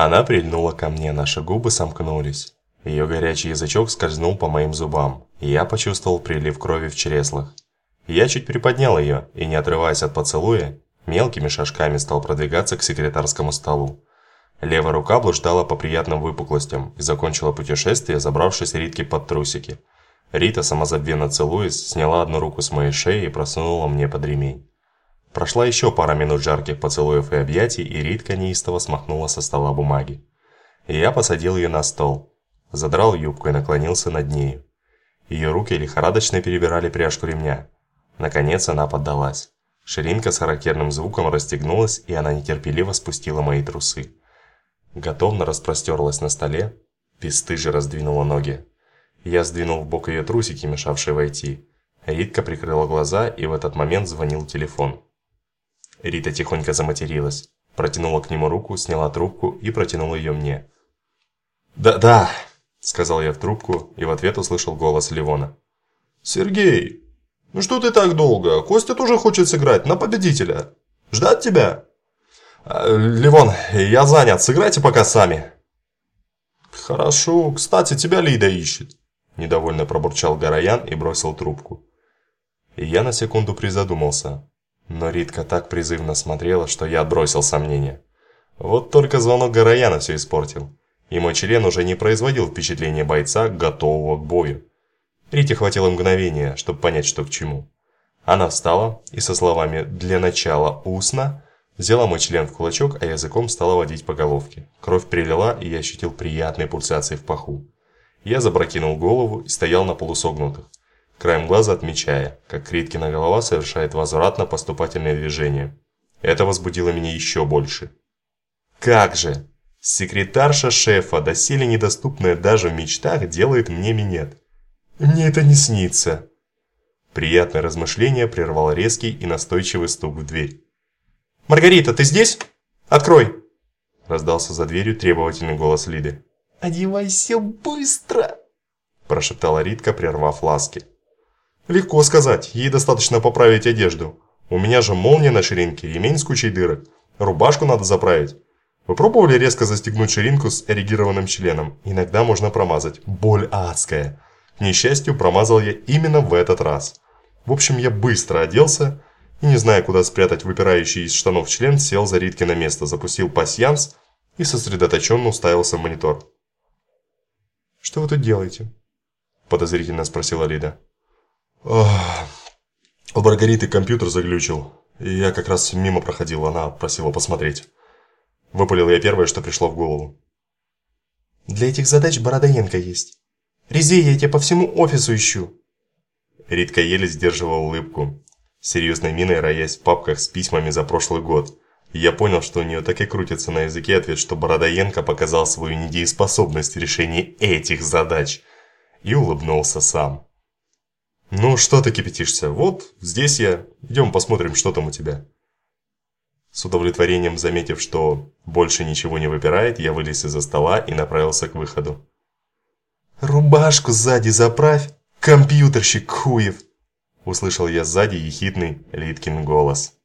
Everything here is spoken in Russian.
Она прильнула ко мне, наши губы сомкнулись. Ее горячий язычок скользнул по моим зубам, и я почувствовал прилив крови в чреслах. Я чуть приподнял ее, и не отрываясь от поцелуя, мелкими шажками стал продвигаться к секретарскому столу. Левая рука блуждала по приятным выпуклостям и закончила путешествие, забравшись Ритке под трусики. Рита, самозабвенно целуясь, сняла одну руку с моей шеи и просунула мне под ремень. Прошла еще пара минут жарких поцелуев и объятий, и Ритка неистово смахнула со стола бумаги. Я посадил ее на стол, задрал юбку и наклонился над нею. Ее руки лихорадочно перебирали пряжку ремня. Наконец она поддалась. Ширинка с характерным звуком расстегнулась, и она нетерпеливо спустила мои трусы. Готовно распростерлась на столе, бесстыже раздвинула ноги. Я сдвинул в бок ее трусики, мешавшие войти. Ритка прикрыла глаза, и в этот момент звонил телефон. Рита тихонько заматерилась, протянула к нему руку, сняла трубку и протянула ее мне. «Да-да», – сказал я в трубку и в ответ услышал голос Ливона. «Сергей, ну что ты так долго? Костя тоже хочет сыграть на победителя. Ждать тебя?» «Э, «Ливон, я занят, сыграйте пока сами». «Хорошо, кстати, тебя Лида ищет», – недовольно пробурчал Гороян и бросил трубку. И я на секунду призадумался. Но Ритка так призывно смотрела, что я отбросил сомнения. Вот только звонок Горояна все испортил. И мой член уже не производил впечатления бойца, готового к бою. Рите хватило мгновения, чтобы понять, что к чему. Она встала и со словами «для начала устно» взяла мой член в кулачок, а языком стала водить по головке. Кровь прилила, и я ощутил приятные пульсации в паху. Я запрокинул голову и стоял на полусогнутых краем глаза отмечая, как Криткина голова совершает возвратно-поступательное движение. Это возбудило меня еще больше. Как же! Секретарша шефа, доселе недоступная даже в мечтах, делает мне минет. Мне это не снится. Приятное размышление прервал резкий и настойчивый стук в дверь. «Маргарита, ты здесь? Открой!» Раздался за дверью требовательный голос Лиды. «Одевайся быстро!» Прошептала Ритка, прервав ласки. Легко сказать, ей достаточно поправить одежду. У меня же молния на ширинке, ремень с кучей дырок. Рубашку надо заправить. Вы пробовали резко застегнуть ширинку с эрегированным членом? Иногда можно промазать. Боль адская. К несчастью, промазал я именно в этот раз. В общем, я быстро оделся и, не зная, куда спрятать выпирающий из штанов член, сел за Ритки на место, запустил пасьянс и сосредоточенно уставился в монитор. «Что вы тут делаете?» – подозрительно спросила Лида. У Маргариты компьютер заглючил, и я как раз мимо проходил, она просила посмотреть. Выпалил я первое, что пришло в голову. Для этих задач Бородоенко есть. Резей я тебя по всему офису ищу. Ритка еле сдерживала улыбку, серьезной миной роясь в папках с письмами за прошлый год. И я понял, что у нее так и крутится на языке ответ, что Бородоенко показал свою недееспособность в решении этих задач. И улыбнулся сам. «Ну, что ты кипятишься? Вот, здесь я. Идем посмотрим, что там у тебя». С удовлетворением заметив, что больше ничего не выпирает, я вылез из-за стола и направился к выходу. «Рубашку сзади заправь, компьютерщик хуев!» Услышал я сзади ехидный Литкин голос.